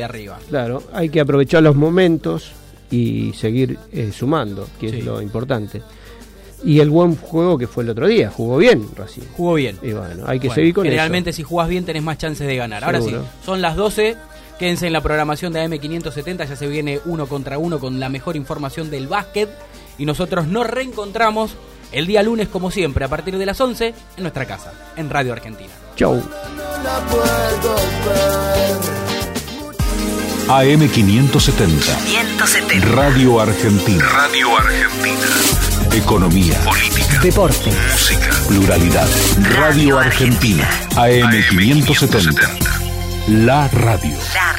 de arriba. Claro, hay que aprovechar los momentos y seguir eh, sumando, que Sí. es lo importante. Y el buen juego que fue el otro día, jugó bien Racing. Jugó bien. Y bueno, hay que Bueno, seguir con generalmente eso. si jugás bien tenés más chances de ganar. Ahora sí, son las 12. Quédense en la programación de AM570. Ya se viene uno contra uno con la mejor información del básquet. Y nosotros nos reencontramos el día lunes, como siempre, a partir de las 11 en nuestra casa, en Radio Argentina. Chau. AM570. 170. Radio Argentina. Radio Argentina. Economía. Política. Deporte. Música. Pluralidad. Radio Argentina. AM570. La radio. La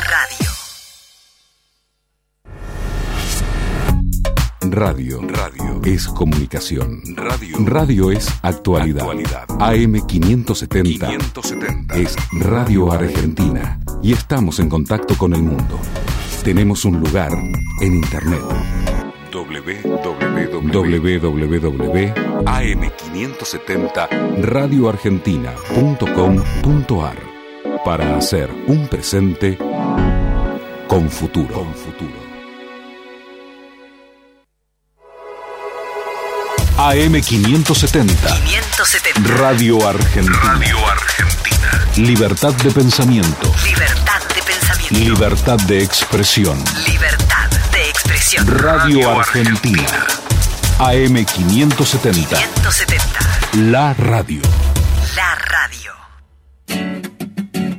radio. Radio. Radio es comunicación. Radio. Radio es actualidad. AM570 es Radio Argentina y estamos en contacto con el mundo. Tenemos un lugar en Internet. www.am570radioargentina.com.ar para hacer un presente con futuro. Con futuro. AM570 570. Radio Argentina. Radio Argentina. Libertad de pensamiento. Libertad de pensamiento. Libertad de expresión. Libertad de expresión. Radio Argentina. AM570. 170. La radio. La radio.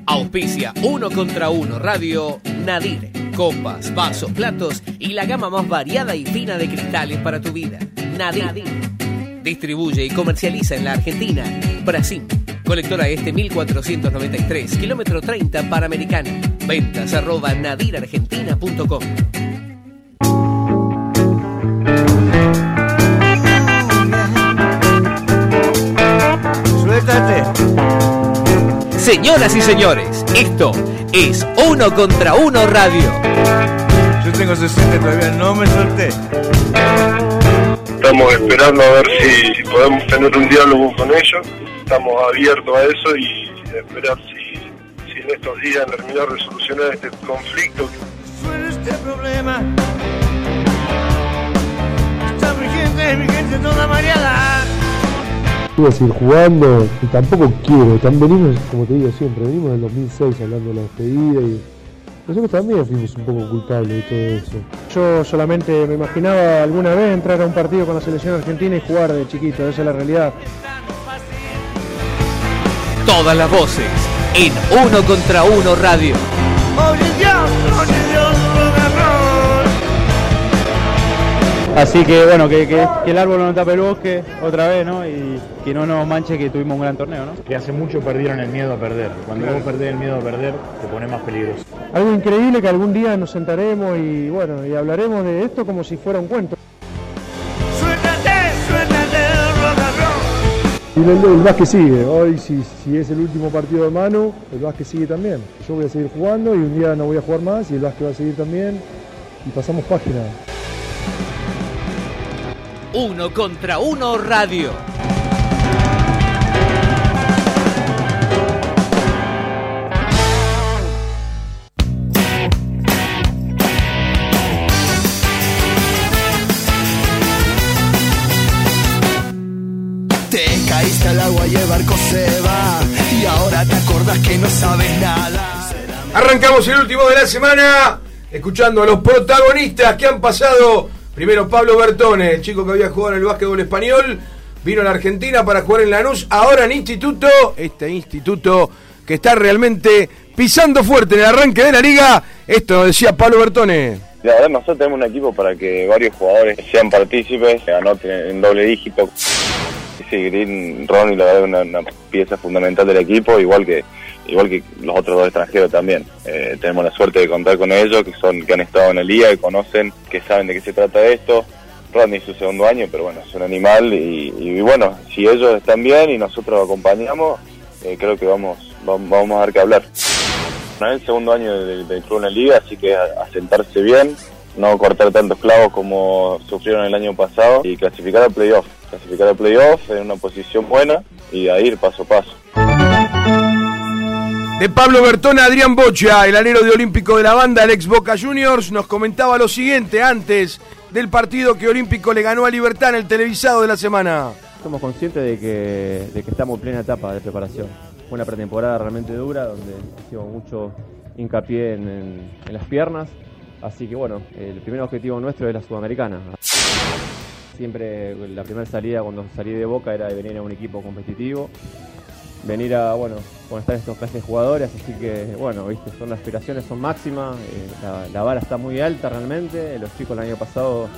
Auspicia uno contra uno Radio Nadir. Copas, vasos, platos y la gama más variada y fina de cristales para tu vida. Nadir. Distribuye y comercializa en la Argentina. Brasil. Colectora Este 1493, kilómetro 30 Panamericana. Ventas arroba nadirargentina.com. Suéltate. Señoras y señores, esto es Uno contra Uno Radio. Yo tengo 60 todavía, no me solté. Estamos esperando a ver si, podemos tener un diálogo con ellos. Estamos abiertos a eso y esperar si, si en estos días terminar de solucionar este conflicto. Este problema. Está mi gente, mi gente toda mareada. Seguir jugando y tampoco quiero. Venimos, como te digo siempre, venimos del 2006 hablando de la despedida y nosotros también fuimos un poco culpables de todo eso. Yo solamente me imaginaba alguna vez entrar a un partido con la selección argentina y jugar de chiquito, esa es la realidad. Todas las voces en Uno contra Uno Radio. Así que bueno, que, que- que el árbol no tape el bosque otra vez, ¿no? Y que no nos manche que tuvimos un gran torneo, ¿no? que hace mucho perdieron el miedo a perder. Cuando vos perdés el miedo a perder, te pone más peligroso. Algo increíble que algún día nos sentaremos y bueno, y hablaremos de esto como si fuera un cuento. Y el, el básquet sigue, hoy si, si es el último partido de mano, el básquet sigue también. Yo voy a seguir jugando y un día no voy a jugar más y el básquet va a seguir también y pasamos página. Uno contra Uno Radio. Te caíste al agua y el barco se va. Y ahora te acordás que no sabes nada. Arrancamos el último de la semana escuchando a los protagonistas que han pasado. Primero Pablo Bertone, el chico que había jugado en el básquetbol español, vino a la Argentina para jugar en Lanús, ahora en Instituto, este instituto que está realmente pisando fuerte en el arranque de la liga. Esto nos decía Pablo Bertone. La verdad, nosotros tenemos un equipo para que varios jugadores sean partícipes, anoten en doble dígito. Sí, Green, Ronnie, la verdad, una, una pieza fundamental del equipo, igual que igual que los otros dos extranjeros también. Eh, tenemos la suerte de contar con ellos, que son que han estado en el día, que conocen, que saben de qué se trata esto. Ronnie es su segundo año, pero bueno, es un animal y, bueno, si ellos están bien y nosotros los acompañamos, eh, creo que vamos, vamos, vamos a dar que hablar. No es el segundo año del, club en la liga, así que a, a sentarse bien, no cortar tantos clavos como sufrieron el año pasado y clasificar al playoff. Clasificar al playoff en una posición buena y a ir paso a paso. De Pablo Bertón a Adrián Bocha, el alero de Olímpico de la banda, el ex Boca Juniors, nos comentaba lo siguiente antes del partido que Olímpico le ganó a Libertad en el televisado de la semana. Somos conscientes de que, estamos en plena etapa de preparación. Fue una pretemporada realmente dura donde hicimos mucho hincapié en- en las piernas. Así que bueno, el primer objetivo nuestro es la sudamericana. Siempre la primera salida cuando salí de Boca era de venir a un equipo competitivo, venir a, bueno, con estar estos clases jugadores, así que bueno, viste, son las aspiraciones son máximas, eh, la, la vara está muy alta realmente, los chicos el año pasado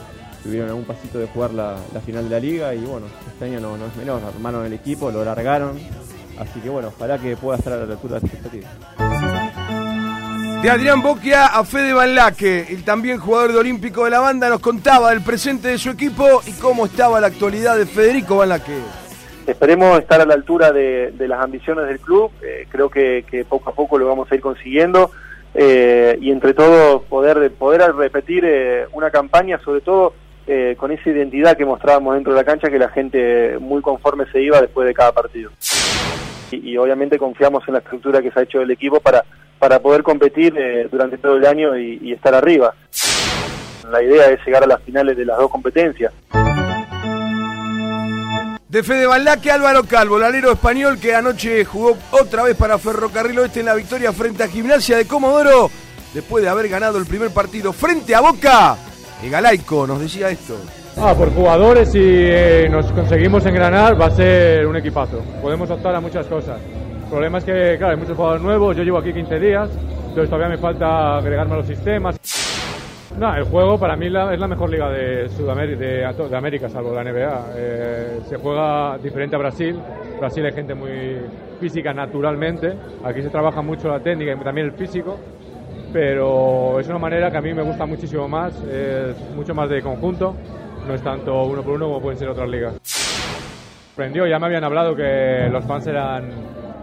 tuvieron a un pasito de jugar la, final de la liga y bueno, este año no, es menor, armaron el equipo, lo largaron, así que bueno, ojalá que pueda estar a la altura de las expectativas. De Adrián Boquia a Fede Van Laque, el también jugador de Olímpico de la banda, nos contaba del presente de su equipo y cómo estaba la actualidad de Federico Van Laque. Esperemos estar a la altura de, las ambiciones del club, eh, creo que, poco a poco lo vamos a ir consiguiendo eh, y entre todo poder, poder repetir eh, una campaña, sobre todo con esa identidad que mostrábamos dentro de la cancha, que la gente muy conforme se iba después de cada partido. Y, obviamente confiamos en la estructura que se ha hecho del equipo para, para poder competir durante todo el año y estar arriba. La idea es llegar a las finales de las dos competencias. De Fede Van Laque, Álvaro Calvo, el alero español que anoche jugó otra vez para Ferrocarril Oeste en la victoria frente a Gimnasia de Comodoro, después de haber ganado el primer partido frente a Boca. El Galaico nos decía esto. Ah, por jugadores, si eh, nos conseguimos engranar, va a ser un equipazo. Podemos optar a muchas cosas. El problema es que, claro, hay muchos jugadores nuevos. Yo llevo aquí 15 días, entonces todavía me falta agregarme a los sistemas. No, el juego para mí es la mejor liga de Sudamérica, de, de América, salvo la NBA. Eh, se juega diferente a Brasil. Brasil hay gente muy física naturalmente. Aquí se trabaja mucho la técnica y también el físico. Pero es una manera que a mí me gusta muchísimo más. Es mucho más de conjunto. No es tanto uno por uno como pueden ser otras ligas. Sorprendió, ya me habían hablado que los fans eran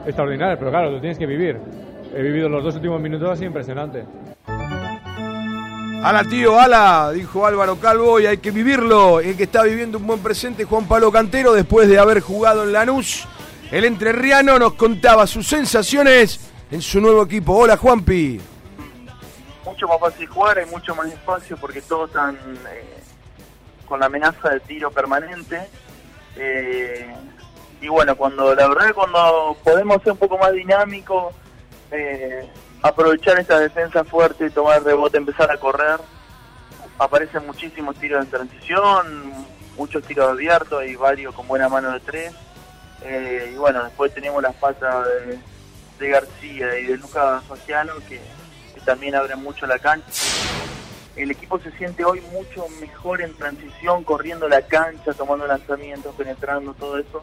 extraordinarios, pero claro, lo tienes que vivir. He vivido los dos últimos minutos así impresionante. Ala tío, ala, dijo Álvaro Calvo, y hay que vivirlo. El que está viviendo un buen presente, Juan Pablo Cantero, después de haber jugado en Lanús. El entrerriano nos contaba sus sensaciones en su nuevo equipo. Hola Juanpi. mucho más fácil jugar, hay mucho más espacio porque todos están eh, con la amenaza de tiro permanente. Eh, y bueno, cuando la verdad cuando podemos ser un poco más dinámicos, eh, aprovechar esta defensa fuerte, tomar rebote, empezar a correr, aparecen muchísimos tiros en transición, muchos tiros abiertos y varios con buena mano de tres. Eh, y bueno, después tenemos las patas de, de García y de Lucas Faciano que, que también abren mucho la cancha. El equipo se siente hoy mucho mejor en transición, corriendo la cancha, tomando lanzamientos, penetrando, todo eso.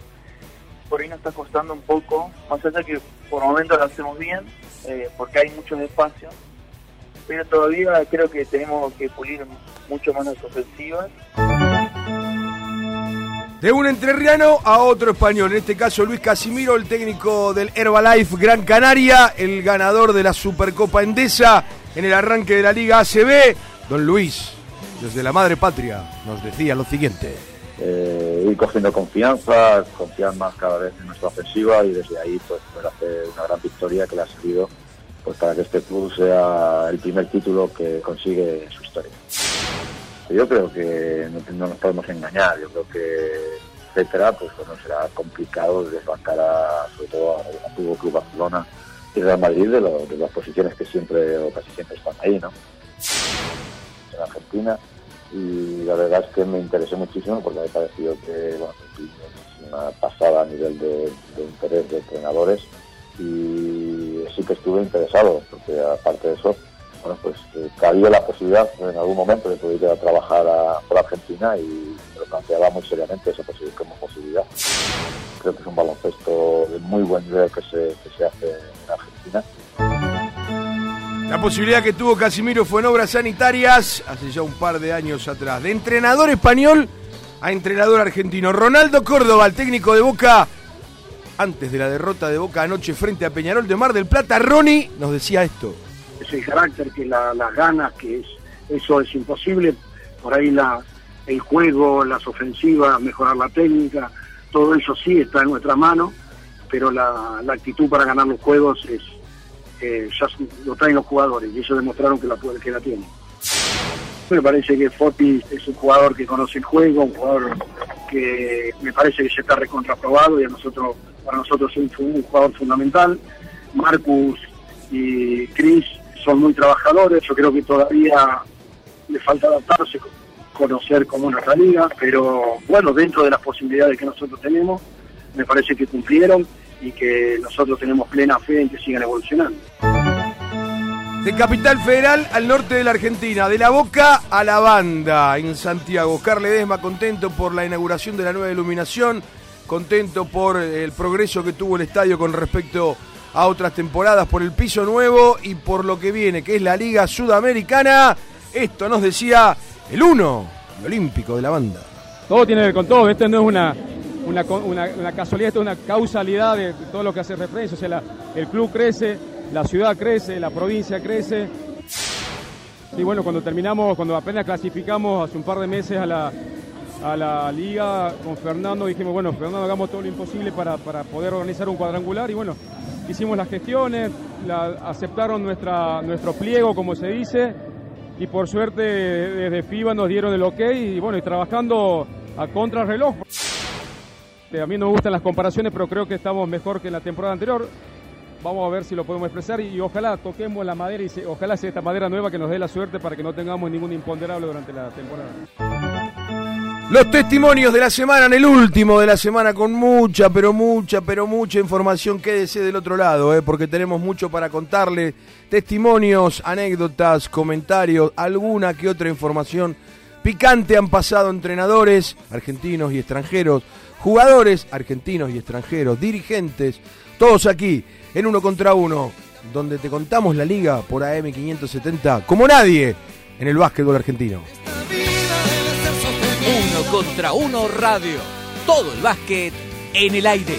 Por ahí nos está costando un poco, más allá que por momentos lo hacemos bien, eh, porque hay muchos espacios, pero todavía creo que tenemos que pulir mucho más las ofensivas. De un entrerriano a otro español, en este caso Luis Casimiro, el técnico del Herbalife Gran Canaria, el ganador de la Supercopa Endesa en el arranque de la Liga ACB. Don Luis, desde la madre patria, nos decía lo siguiente. eh, ir cogiendo confianza, confiar más cada vez en nuestra ofensiva y desde ahí pues hacer una gran victoria que le ha servido pues para que este club sea el primer título que consigue en su historia. Yo creo que no, no nos podemos engañar, yo creo que etcétera, pues bueno, será complicado desbancar a, sobre todo al antiguo Club Barcelona y Real Madrid de, de las posiciones que siempre o casi siempre están ahí, ¿no? En Argentina y la verdad es que me interesó muchísimo porque me ha parecido que bueno, es una pasada a nivel de, interés de entrenadores y sí que estuve interesado porque aparte de eso bueno pues eh, cabía la posibilidad en algún momento de poder ir a trabajar a, por Argentina y me lo planteaba muy seriamente esa posibilidad como posibilidad. Creo que es un baloncesto de muy buen nivel que se hace en Argentina La posibilidad que tuvo Casimiro fue en obras sanitarias hace ya un par de años atrás. De entrenador español a entrenador argentino. Ronaldo Córdoba, el técnico de Boca, antes de la derrota de Boca anoche frente a Peñarol de Mar del Plata, Ronnie nos decía esto. es el carácter, que la- las ganas, que es eso es imposible. Por ahí el juego, las ofensivas, mejorar la técnica, todo eso sí está en nuestra mano, pero la actitud para ganar los juegos es, eh, ya lo traen los jugadores y ellos demostraron que la, que la tienen. Me parece que Foti es un jugador que conoce el juego, un jugador que me parece que ya está recontraprobado y a nosotros, para nosotros es un jugador fundamental. Marcus y Chris son muy trabajadores, yo creo que todavía le falta adaptarse, conocer cómo es nuestra liga, pero bueno, dentro de las posibilidades que nosotros tenemos, me parece que cumplieron y que nosotros tenemos plena fe en que sigan evolucionando. De Capital Federal al norte de la Argentina, de la Boca a la Banda, en Santiago. Oscar Ledesma contento por la inauguración de la nueva iluminación, contento por el progreso que tuvo el estadio con respecto a otras temporadas, por el piso nuevo y por lo que viene, que es la Liga Sudamericana. Esto nos decía el uno, el olímpico de la banda. Todo tiene que ver con todo. Esto no es una, una, una- una casualidad, una causalidad de todo lo que hace referencia. O sea, el club crece, la ciudad crece, la provincia crece. Y bueno, cuando terminamos, cuando apenas clasificamos hace un par de meses a la, a la liga con Fernando, dijimos, bueno, Fernando, hagamos todo lo imposible para, para poder organizar un cuadrangular. Y bueno, hicimos las gestiones, aceptaron nuestra, nuestro pliego, como se dice, y por suerte desde FIBA nos dieron el ok y bueno, y trabajando a contrarreloj. Eh, A mí no me gustan las comparaciones, pero creo que estamos mejor que en la temporada anterior. Vamos a ver si lo podemos expresar y, ojalá toquemos la madera y ojalá sea esta madera nueva que nos dé la suerte para que no tengamos ningún imponderable durante la temporada. Los testimonios de la semana, en el último de la semana, con mucha, pero mucha, pero mucha información. Quédese del otro lado, eh, porque tenemos mucho para contarle. Testimonios, anécdotas, comentarios, alguna que otra información picante han pasado entrenadores argentinos y extranjeros, jugadores argentinos y extranjeros, dirigentes, todos aquí en uno contra uno, donde te contamos la liga por AM570 como nadie en el básquetbol argentino. Uno contra uno radio. Todo el básquet en el aire.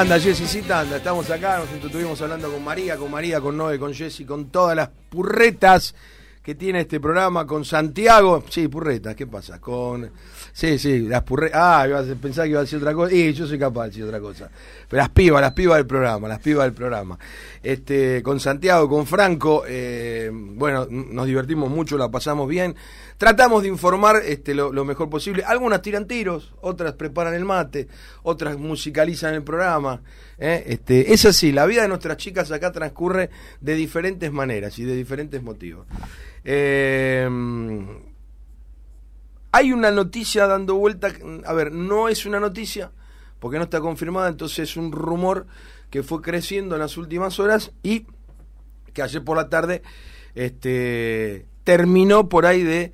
Tanda, Jessy, sin tanda. Estamos acá, nos estuvimos hablando con María, con María, con Noé, con Jessy, con todas las purretas que tiene este programa, con Santiago. Sí, purretas, ¿qué pasa? Con. Sí, sí, las purretas. Ah, ibas a pensar que iba a decir otra cosa. Y yo soy capaz de decir otra cosa. Pero las pibas, las pibas del programa, las pibas del programa. Este, con Santiago, con Franco, eh, bueno, nos divertimos mucho, la pasamos bien. Tratamos de informar este, lo, lo mejor posible. Algunas tiran tiros, otras preparan el mate, otras musicalizan el programa. ¿eh? Este, es así, la vida de nuestras chicas acá transcurre de diferentes maneras y de diferentes motivos. Eh, hay una noticia dando vuelta, a ver, no es una noticia, porque no está confirmada, entonces es un rumor que fue creciendo en las últimas horas y que ayer por la tarde este, terminó por ahí de